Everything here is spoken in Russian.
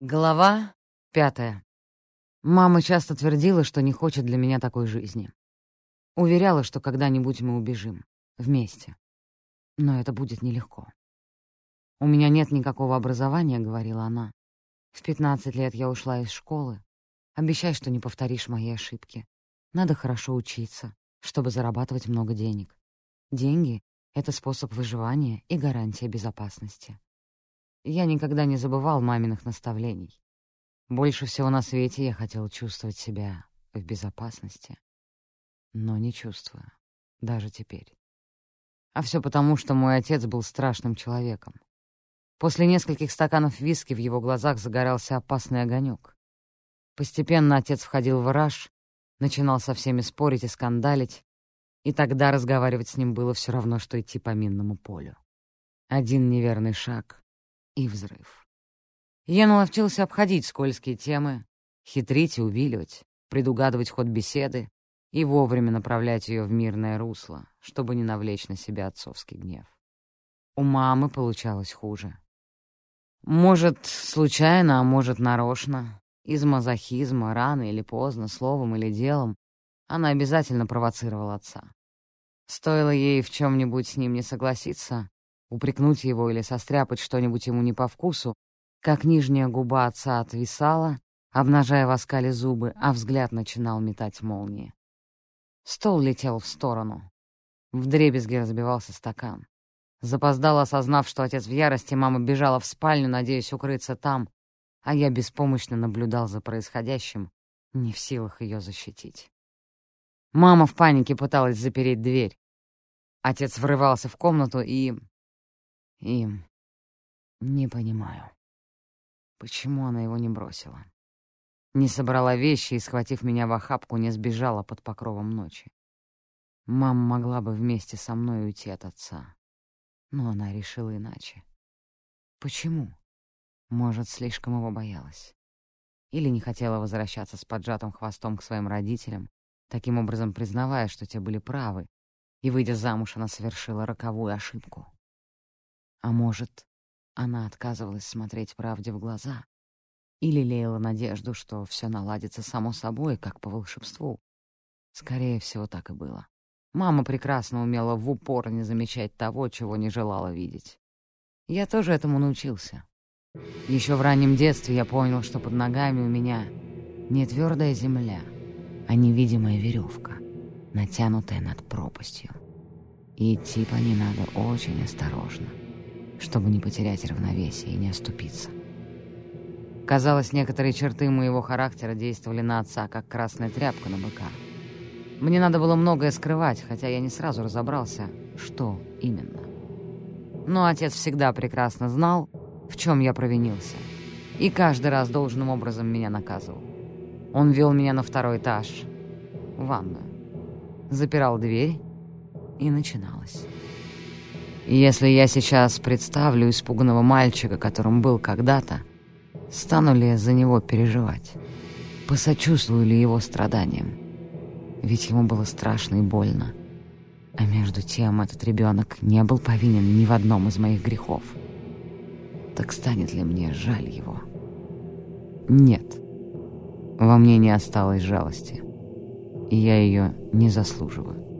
Глава пятая. Мама часто твердила, что не хочет для меня такой жизни. Уверяла, что когда-нибудь мы убежим. Вместе. Но это будет нелегко. «У меня нет никакого образования», — говорила она. «В пятнадцать лет я ушла из школы. Обещай, что не повторишь мои ошибки. Надо хорошо учиться, чтобы зарабатывать много денег. Деньги — это способ выживания и гарантия безопасности. Я никогда не забывал маминых наставлений. Больше всего на свете я хотел чувствовать себя в безопасности. Но не чувствую. Даже теперь. А все потому, что мой отец был страшным человеком. После нескольких стаканов виски в его глазах загорался опасный огонек. Постепенно отец входил в раж, начинал со всеми спорить и скандалить, и тогда разговаривать с ним было все равно, что идти по минному полю. Один неверный шаг, и взрыв. Я наловчился обходить скользкие темы, хитрить и увиливать, предугадывать ход беседы и вовремя направлять ее в мирное русло, чтобы не навлечь на себя отцовский гнев. У мамы получалось хуже. Может, случайно, а может, нарочно. Из мазохизма, рано или поздно, словом или делом, она обязательно провоцировала отца. Стоило ей в чем-нибудь с ним не согласиться, упрекнуть его или состряпать что-нибудь ему не по вкусу, как нижняя губа отца отвисала, обнажая в оскале зубы, а взгляд начинал метать молнии. Стол летел в сторону. Вдребезги разбивался стакан. Запоздало осознав, что отец в ярости, мама бежала в спальню, надеясь укрыться там, а я беспомощно наблюдал за происходящим, не в силах ее защитить. Мама в панике пыталась запереть дверь. Отец врывался в комнату и им. Не понимаю, почему она его не бросила. Не собрала вещи и, схватив меня в охапку, не сбежала под покровом ночи. Мама могла бы вместе со мной уйти от отца, но она решила иначе. Почему? Может, слишком его боялась. Или не хотела возвращаться с поджатым хвостом к своим родителям, таким образом признавая, что те были правы, и, выйдя замуж, она совершила роковую ошибку. А может, она отказывалась смотреть правде в глаза или лелеяла надежду, что все наладится само собой, как по волшебству. Скорее всего, так и было. Мама прекрасно умела в упор не замечать того, чего не желала видеть. Я тоже этому научился. Еще в раннем детстве я понял, что под ногами у меня не твердая земля, а невидимая веревка, натянутая над пропастью. И идти по ней надо очень осторожно чтобы не потерять равновесие и не оступиться. Казалось, некоторые черты моего характера действовали на отца, как красная тряпка на быка. Мне надо было многое скрывать, хотя я не сразу разобрался, что именно. Но отец всегда прекрасно знал, в чем я провинился, и каждый раз должным образом меня наказывал. Он вел меня на второй этаж, в ванную, запирал дверь, и начиналось. Если я сейчас представлю испуганного мальчика, которым был когда-то, стану ли я за него переживать? Посочувствую ли его страданиям? Ведь ему было страшно и больно. А между тем этот ребенок не был повинен ни в одном из моих грехов. Так станет ли мне жаль его? Нет. Во мне не осталось жалости. И я ее не заслуживаю.